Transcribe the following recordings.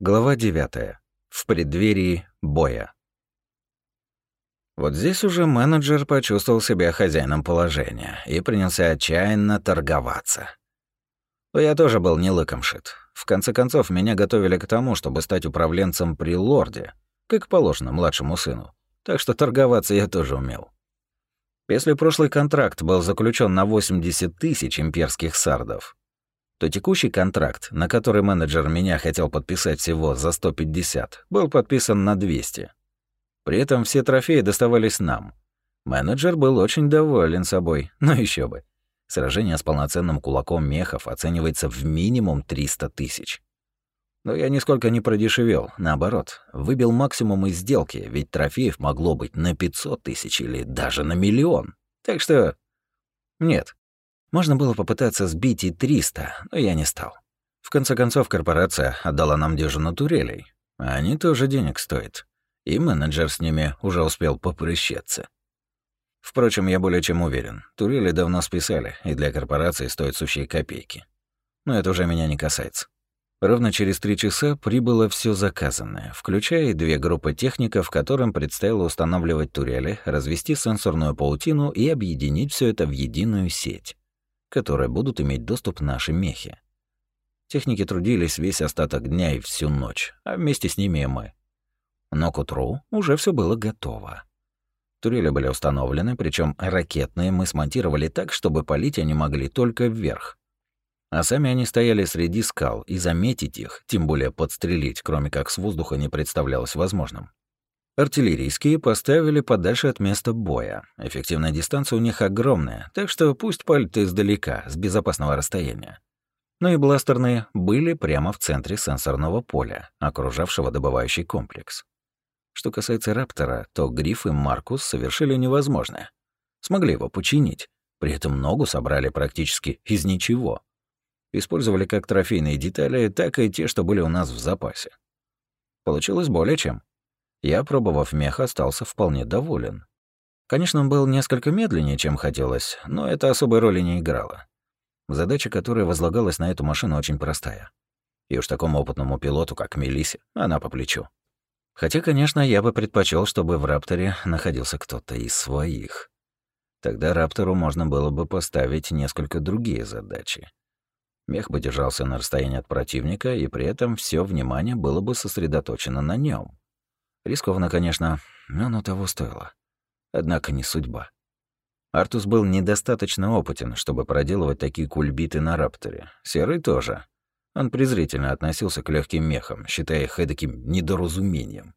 Глава 9. В преддверии боя. Вот здесь уже менеджер почувствовал себя хозяином положения и принялся отчаянно торговаться. Но я тоже был не лыком шит. В конце концов, меня готовили к тому, чтобы стать управленцем при лорде, как положено младшему сыну. Так что торговаться я тоже умел. Если прошлый контракт был заключен на 80 тысяч имперских сардов, то текущий контракт, на который менеджер меня хотел подписать всего за 150, был подписан на 200. При этом все трофеи доставались нам. Менеджер был очень доволен собой, но еще бы. Сражение с полноценным кулаком мехов оценивается в минимум 300 тысяч. Но я нисколько не продешевел, наоборот, выбил максимум из сделки, ведь трофеев могло быть на 500 тысяч или даже на миллион. Так что... Нет, можно было попытаться сбить и 300, но я не стал. В конце концов, корпорация отдала нам дюжину турелей. Они тоже денег стоят. И менеджер с ними уже успел попрыщаться. Впрочем, я более чем уверен, турели давно списали, и для корпорации стоят сущие копейки. Но это уже меня не касается. Ровно через три часа прибыло все заказанное, включая две группы техников, которым предстояло устанавливать турели, развести сенсорную паутину и объединить все это в единую сеть которые будут иметь доступ наши мехи. Техники трудились весь остаток дня и всю ночь, а вместе с ними и мы. Но к утру уже все было готово. Турели были установлены, причем ракетные мы смонтировали так, чтобы палить они могли только вверх. А сами они стояли среди скал, и заметить их, тем более подстрелить, кроме как с воздуха, не представлялось возможным. Артиллерийские поставили подальше от места боя. Эффективная дистанция у них огромная, так что пусть палят издалека, с безопасного расстояния. Но и бластерные были прямо в центре сенсорного поля, окружавшего добывающий комплекс. Что касается Раптора, то Гриф и Маркус совершили невозможное. Смогли его починить, при этом ногу собрали практически из ничего. Использовали как трофейные детали, так и те, что были у нас в запасе. Получилось более чем. Я, пробовав мех, остался вполне доволен. Конечно, он был несколько медленнее, чем хотелось, но это особой роли не играло. Задача, которая возлагалась на эту машину, очень простая. И уж такому опытному пилоту, как Мелисе, она по плечу. Хотя, конечно, я бы предпочел, чтобы в Рапторе находился кто-то из своих. Тогда Раптору можно было бы поставить несколько другие задачи. Мех бы держался на расстоянии от противника, и при этом все внимание было бы сосредоточено на нем. Рискованно, конечно, но оно того стоило. Однако не судьба. Артус был недостаточно опытен, чтобы проделывать такие кульбиты на Рапторе. Серый тоже. Он презрительно относился к легким мехам, считая их эдаким недоразумением.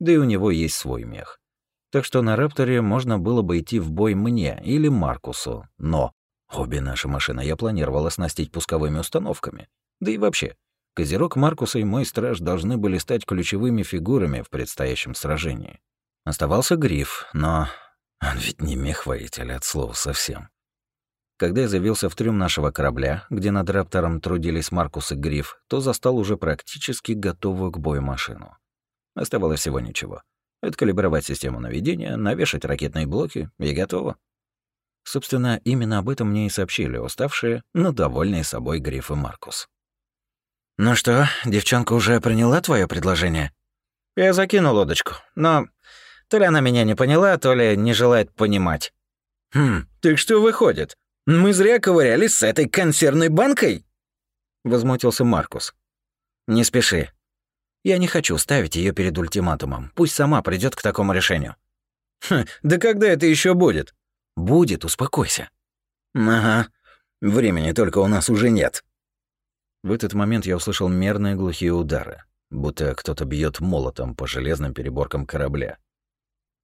Да и у него есть свой мех. Так что на Рапторе можно было бы идти в бой мне или Маркусу, но обе наши машины я планировал оснастить пусковыми установками. Да и вообще, Козерог Маркуса и мой страж должны были стать ключевыми фигурами в предстоящем сражении. Оставался Гриф, но он ведь не мех-воитель от слова совсем. Когда я завелся в трюм нашего корабля, где над Раптором трудились Маркус и Гриф, то застал уже практически готовую к бою машину. Оставалось всего ничего. Откалибровать систему наведения, навешать ракетные блоки, и готово. Собственно, именно об этом мне и сообщили уставшие, но довольные собой Гриф и Маркус. «Ну что, девчонка уже приняла твое предложение?» «Я закинул удочку, но то ли она меня не поняла, то ли не желает понимать». «Хм, так что выходит? Мы зря ковырялись с этой консервной банкой?» Возмутился Маркус. «Не спеши. Я не хочу ставить ее перед ультиматумом. Пусть сама придет к такому решению». «Хм, да когда это еще будет?» «Будет, успокойся». «Ага, времени только у нас уже нет». В этот момент я услышал мерные глухие удары, будто кто-то бьет молотом по железным переборкам корабля.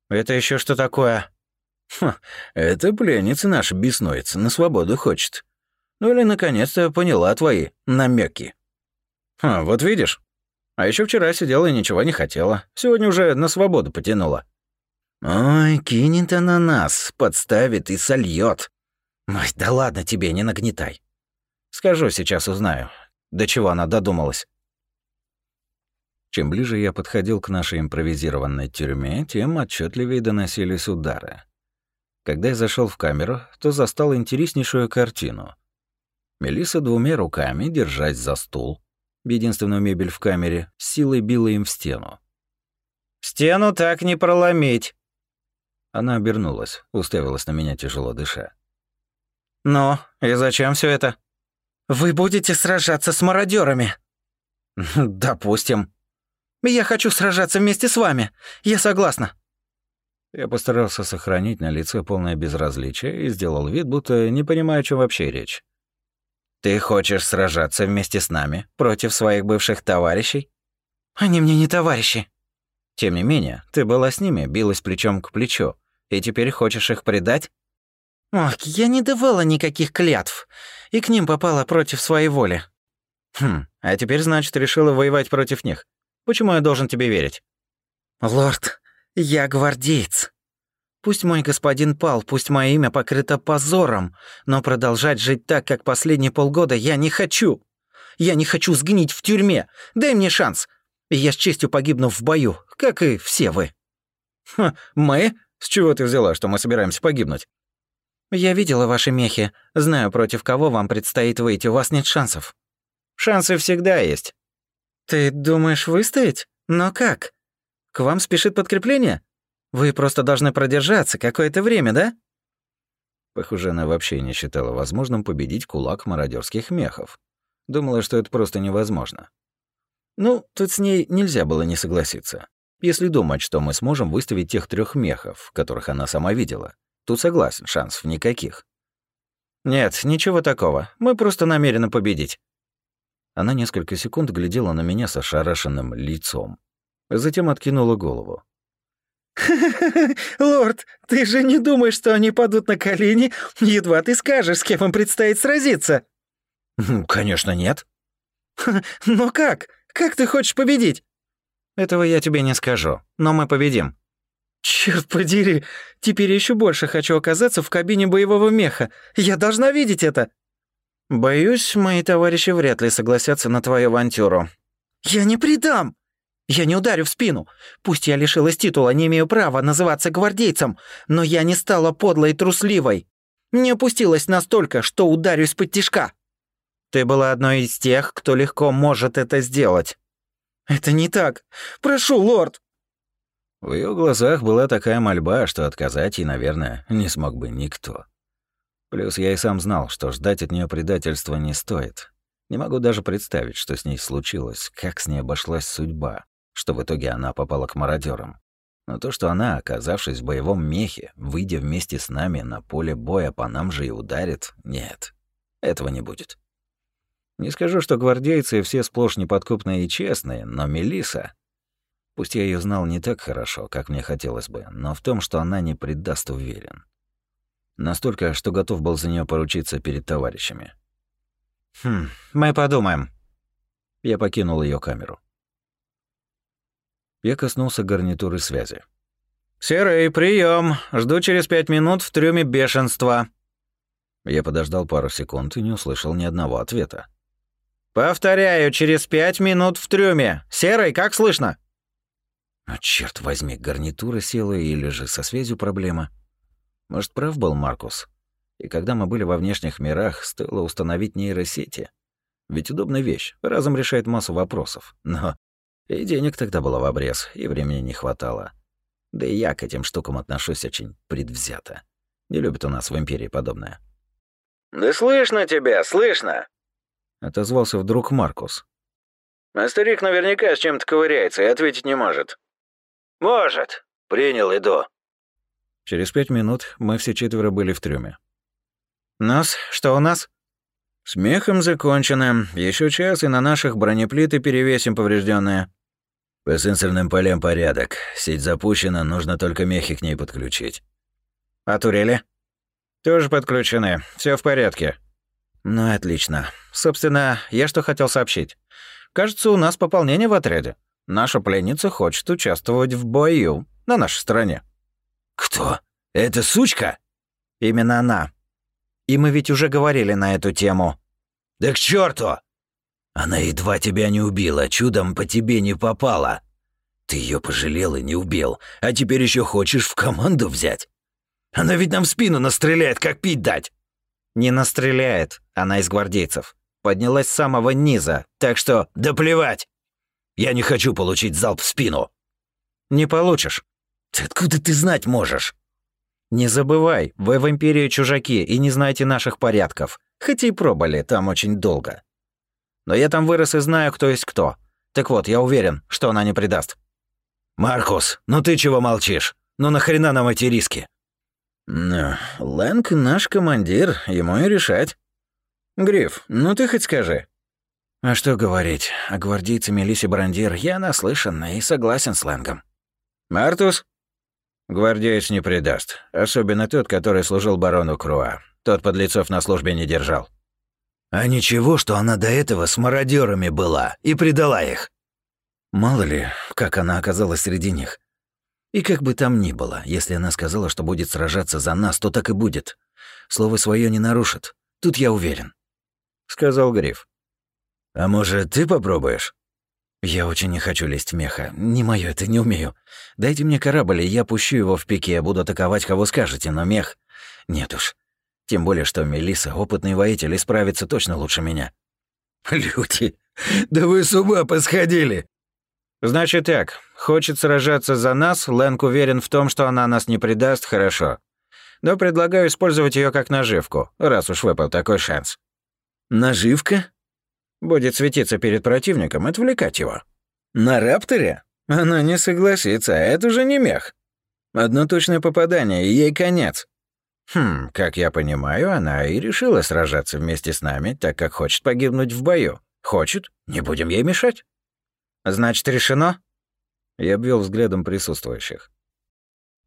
«Это еще что такое?» «Ха, это пленница наша беснуется, на свободу хочет. Ну или наконец-то поняла твои намеки. «Ха, вот видишь? А еще вчера сидела и ничего не хотела. Сегодня уже на свободу потянула». «Ой, кинет она нас, подставит и сольет. Ой, да ладно тебе, не нагнетай. Скажу, сейчас узнаю. До чего она додумалась? Чем ближе я подходил к нашей импровизированной тюрьме, тем отчетливее доносились удары. Когда я зашел в камеру, то застал интереснейшую картину. Мелиса двумя руками, держась за стул, единственную мебель в камере, с силой била им в стену. «Стену так не проломить!» Она обернулась, уставилась на меня, тяжело дыша. «Ну, и зачем все это?» «Вы будете сражаться с мародерами. «Допустим». «Я хочу сражаться вместе с вами. Я согласна». Я постарался сохранить на лице полное безразличие и сделал вид, будто не понимаю, о чем вообще речь. «Ты хочешь сражаться вместе с нами против своих бывших товарищей?» «Они мне не товарищи». «Тем не менее, ты была с ними, билась плечом к плечу, и теперь хочешь их предать?» «Ох, я не давала никаких клятв, и к ним попала против своей воли». «Хм, а теперь, значит, решила воевать против них. Почему я должен тебе верить?» «Лорд, я гвардеец. Пусть мой господин пал, пусть мое имя покрыто позором, но продолжать жить так, как последние полгода, я не хочу. Я не хочу сгнить в тюрьме. Дай мне шанс. Я с честью погибну в бою, как и все вы». «Ха, мы? С чего ты взяла, что мы собираемся погибнуть?» «Я видела ваши мехи. Знаю, против кого вам предстоит выйти. У вас нет шансов». «Шансы всегда есть». «Ты думаешь выстоять? Но как? К вам спешит подкрепление? Вы просто должны продержаться какое-то время, да?» Похоже, она вообще не считала возможным победить кулак мародерских мехов. Думала, что это просто невозможно. Ну, тут с ней нельзя было не согласиться. Если думать, что мы сможем выставить тех трех мехов, которых она сама видела, тут согласен, шансов никаких. Нет, ничего такого. Мы просто намерены победить. Она несколько секунд глядела на меня со шарашенным лицом. Затем откинула голову. «Лорд, ты же не думаешь, что они падут на колени, едва ты скажешь, с кем им предстоит сразиться?» «Конечно нет». «Но как? Как ты хочешь победить?» «Этого я тебе не скажу, но мы победим». «Чёрт подери, теперь еще больше хочу оказаться в кабине боевого меха. Я должна видеть это!» «Боюсь, мои товарищи вряд ли согласятся на твою авантюру». «Я не предам!» «Я не ударю в спину. Пусть я лишилась титула, не имею права называться гвардейцем, но я не стала подлой и трусливой. Не опустилась настолько, что ударюсь под тишка». «Ты была одной из тех, кто легко может это сделать». «Это не так. Прошу, лорд!» В ее глазах была такая мольба, что отказать ей, наверное, не смог бы никто. Плюс я и сам знал, что ждать от нее предательства не стоит. Не могу даже представить, что с ней случилось, как с ней обошлась судьба, что в итоге она попала к мародерам. Но то, что она, оказавшись в боевом мехе, выйдя вместе с нами на поле боя, по нам же и ударит, нет, этого не будет. Не скажу, что гвардейцы все сплошь неподкупные и честные, но Мелиса, пусть я ее знал не так хорошо, как мне хотелось бы, но в том, что она не предаст, уверен. Настолько, что готов был за нее поручиться перед товарищами. «Хм, мы подумаем». Я покинул ее камеру. Я коснулся гарнитуры связи. «Серый, прием. Жду через пять минут в трюме бешенства». Я подождал пару секунд и не услышал ни одного ответа. «Повторяю, через пять минут в трюме. Серый, как слышно?» «Ну, черт возьми, гарнитура села или же со связью проблема?» Может, прав был Маркус? И когда мы были во внешних мирах, стоило установить нейросети. Ведь удобная вещь, разом решает массу вопросов. Но и денег тогда было в обрез, и времени не хватало. Да и я к этим штукам отношусь очень предвзято. Не любят у нас в Империи подобное. «Да слышно тебя, слышно!» Отозвался вдруг Маркус. «А старик наверняка с чем-то ковыряется и ответить не может». «Может. Принял, иду». Через пять минут мы все четверо были в трюме. «Нос, что у нас?» «Смехом закончено. Еще час, и на наших бронеплиты перевесим поврежденные. По сенсорным полям порядок. Сеть запущена, нужно только мехи к ней подключить. А турели? Тоже подключены. Все в порядке. Ну, отлично. Собственно, я что хотел сообщить. Кажется, у нас пополнение в отряде. Наша пленница хочет участвовать в бою на нашей стороне. «Кто? Это сучка?» «Именно она. И мы ведь уже говорили на эту тему». «Да к черту! Она едва тебя не убила, чудом по тебе не попала. Ты ее пожалел и не убил, а теперь еще хочешь в команду взять? Она ведь нам в спину настреляет, как пить дать!» «Не настреляет, она из гвардейцев. поднялась с самого низа, так что... Да плевать! Я не хочу получить залп в спину. Не получишь. Ты откуда ты знать можешь? Не забывай, вы в Империи чужаки и не знаете наших порядков. Хоть и пробыли там очень долго. Но я там вырос и знаю, кто есть кто. Так вот, я уверен, что она не предаст. Маркус, ну ты чего молчишь? Ну нахрена нам эти риски? Ну, Лэнг наш командир, ему и решать. Гриф, ну ты хоть скажи. А что говорить, о гвардейце Мелисе Брандир я наслышан и согласен с Лэнгом. Мартус? Гвардеец не предаст, особенно тот, который служил барону Круа. Тот подлецов на службе не держал. А ничего, что она до этого с мародерами была и предала их. Мало ли, как она оказалась среди них. И как бы там ни было, если она сказала, что будет сражаться за нас, то так и будет. Слово свое не нарушит. Тут я уверен. Сказал Гриф. А может, ты попробуешь? Я очень не хочу лезть в меха. Не моё это, не умею. Дайте мне корабль, и я пущу его в пике, буду атаковать, кого скажете, но мех... Нет уж. Тем более, что Мелиса опытный воитель, и справится точно лучше меня. Люди, да вы с ума посходили. Значит так, хочет сражаться за нас, Лэнг уверен в том, что она нас не предаст, хорошо. Но предлагаю использовать ее как наживку, раз уж выпал такой шанс. Наживка? Будет светиться перед противником, отвлекать его. На рапторе? Она не согласится, а это уже не мех. Одно точное попадание, и ей конец. Хм, как я понимаю, она и решила сражаться вместе с нами, так как хочет погибнуть в бою. Хочет, не будем ей мешать. Значит, решено? Я обвел взглядом присутствующих.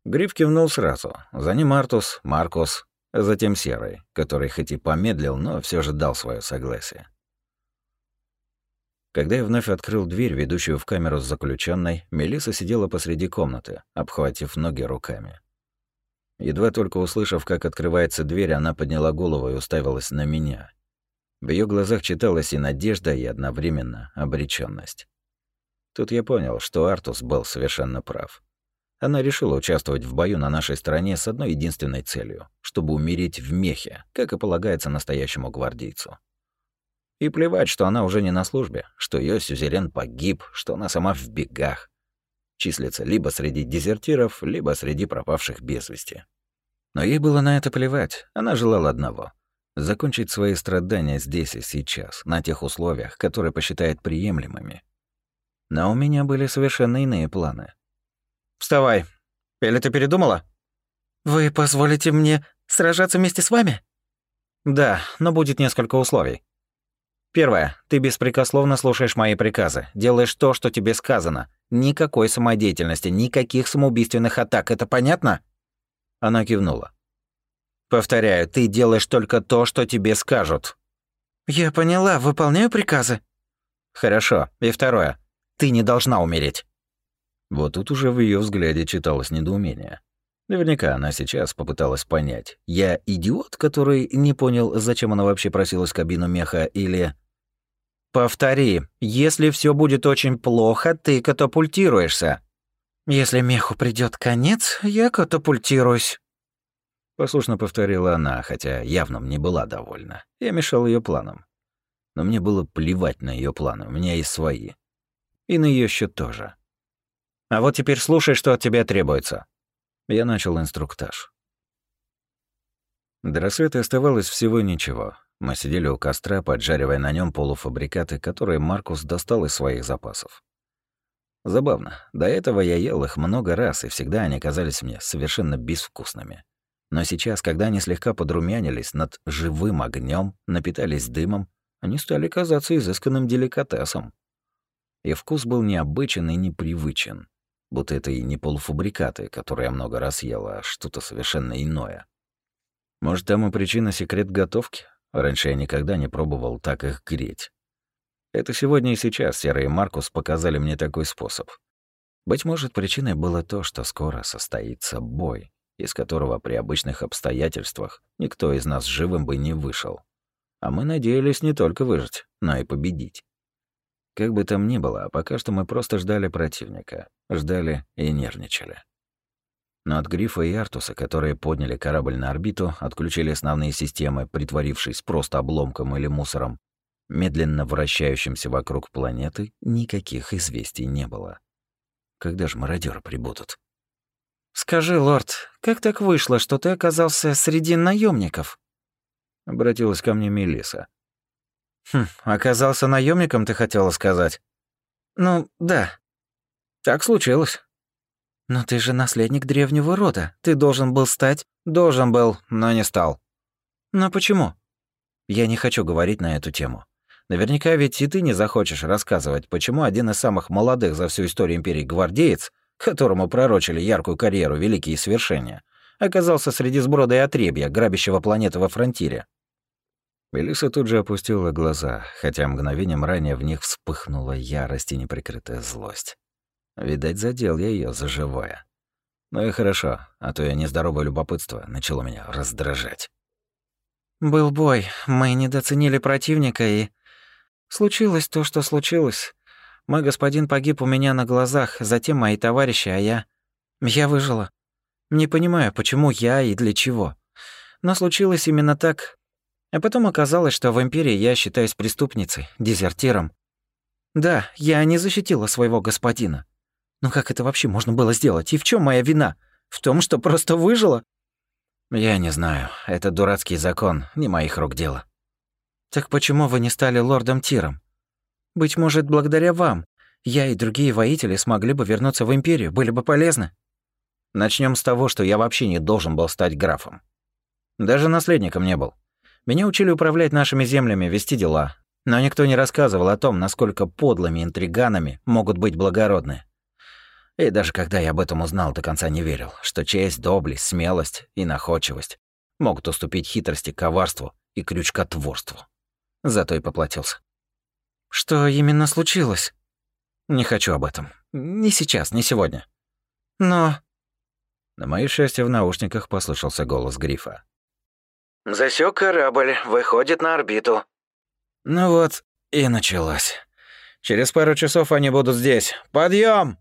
Гриф кивнул сразу. За ним Артус, Маркус, а затем Серый, который хоть и помедлил, но все же дал свое согласие. Когда я вновь открыл дверь, ведущую в камеру с заключенной, Мелиса сидела посреди комнаты, обхватив ноги руками. Едва только услышав, как открывается дверь, она подняла голову и уставилась на меня. В ее глазах читалась и надежда, и одновременно обречённость. Тут я понял, что Артус был совершенно прав. Она решила участвовать в бою на нашей стороне с одной единственной целью, чтобы умереть в мехе, как и полагается настоящему гвардейцу. И плевать, что она уже не на службе, что ее сюзерен погиб, что она сама в бегах числится либо среди дезертиров, либо среди пропавших без вести. Но ей было на это плевать, она желала одного — закончить свои страдания здесь и сейчас, на тех условиях, которые посчитает приемлемыми. Но у меня были совершенно иные планы. «Вставай. Или ты передумала?» «Вы позволите мне сражаться вместе с вами?» «Да, но будет несколько условий. Первое. Ты беспрекословно слушаешь мои приказы, делаешь то, что тебе сказано. Никакой самодеятельности, никаких самоубийственных атак, это понятно? Она кивнула. Повторяю, ты делаешь только то, что тебе скажут. Я поняла, выполняю приказы. Хорошо. И второе. Ты не должна умереть. Вот тут уже в ее взгляде читалось недоумение. Наверняка она сейчас попыталась понять, я идиот, который не понял, зачем она вообще просилась в кабину меха, или... «Повтори, если все будет очень плохо, ты катапультируешься». «Если меху придет конец, я катапультируюсь». Послушно повторила она, хотя явно мне была довольна. Я мешал ее планам. Но мне было плевать на ее планы, у меня есть свои. И на ее счет тоже. А вот теперь слушай, что от тебя требуется. Я начал инструктаж. До рассвета оставалось всего ничего. Мы сидели у костра, поджаривая на нем полуфабрикаты, которые Маркус достал из своих запасов. Забавно. До этого я ел их много раз, и всегда они казались мне совершенно безвкусными. Но сейчас, когда они слегка подрумянились над живым огнем, напитались дымом, они стали казаться изысканным деликатесом. И вкус был необычен и непривычен, будто это и не полуфабрикаты, которые я много раз ел, а что-то совершенно иное. Может, там и причина секрет готовки? Раньше я никогда не пробовал так их греть. Это сегодня и сейчас Серый и Маркус показали мне такой способ. Быть может, причиной было то, что скоро состоится бой, из которого при обычных обстоятельствах никто из нас живым бы не вышел. А мы надеялись не только выжить, но и победить. Как бы там ни было, пока что мы просто ждали противника, ждали и нервничали. Но от Грифа и Артуса, которые подняли корабль на орбиту, отключили основные системы, притворившись просто обломком или мусором, медленно вращающемся вокруг планеты, никаких известий не было. Когда же мародеры прибудут? «Скажи, лорд, как так вышло, что ты оказался среди наемников? Обратилась ко мне Мелиса. «Хм, оказался наемником, ты хотела сказать?» «Ну, да. Так случилось». «Но ты же наследник древнего рода. Ты должен был стать...» «Должен был, но не стал». «Но почему?» «Я не хочу говорить на эту тему. Наверняка ведь и ты не захочешь рассказывать, почему один из самых молодых за всю историю Империи гвардеец, которому пророчили яркую карьеру, великие свершения, оказался среди сброда и отребья, грабящего планеты во фронтире. Белиса тут же опустила глаза, хотя мгновением ранее в них вспыхнула ярость и неприкрытая злость. Видать, задел я ее заживая. Ну и хорошо, а то я нездоровое любопытство начало меня раздражать. «Был бой, мы недооценили противника и...» «Случилось то, что случилось. Мой господин погиб у меня на глазах, затем мои товарищи, а я... Я выжила. Не понимаю, почему я и для чего. Но случилось именно так. А потом оказалось, что в Империи я считаюсь преступницей, дезертиром. Да, я не защитила своего господина. Но как это вообще можно было сделать? И в чем моя вина? В том, что просто выжила? Я не знаю. Это дурацкий закон, не моих рук дело. Так почему вы не стали лордом Тиром? Быть может, благодаря вам я и другие воители смогли бы вернуться в Империю, были бы полезны. Начнем с того, что я вообще не должен был стать графом. Даже наследником не был. Меня учили управлять нашими землями, вести дела. Но никто не рассказывал о том, насколько подлыми интриганами могут быть благородные. И даже когда я об этом узнал, до конца не верил, что честь, доблесть, смелость и находчивость могут уступить хитрости, коварству и крючкотворству. Зато и поплатился. Что именно случилось? Не хочу об этом. Не сейчас, не сегодня. Но... На моей счастье в наушниках послышался голос Грифа. Засек корабль, выходит на орбиту. Ну вот, и началось. Через пару часов они будут здесь. Подъем!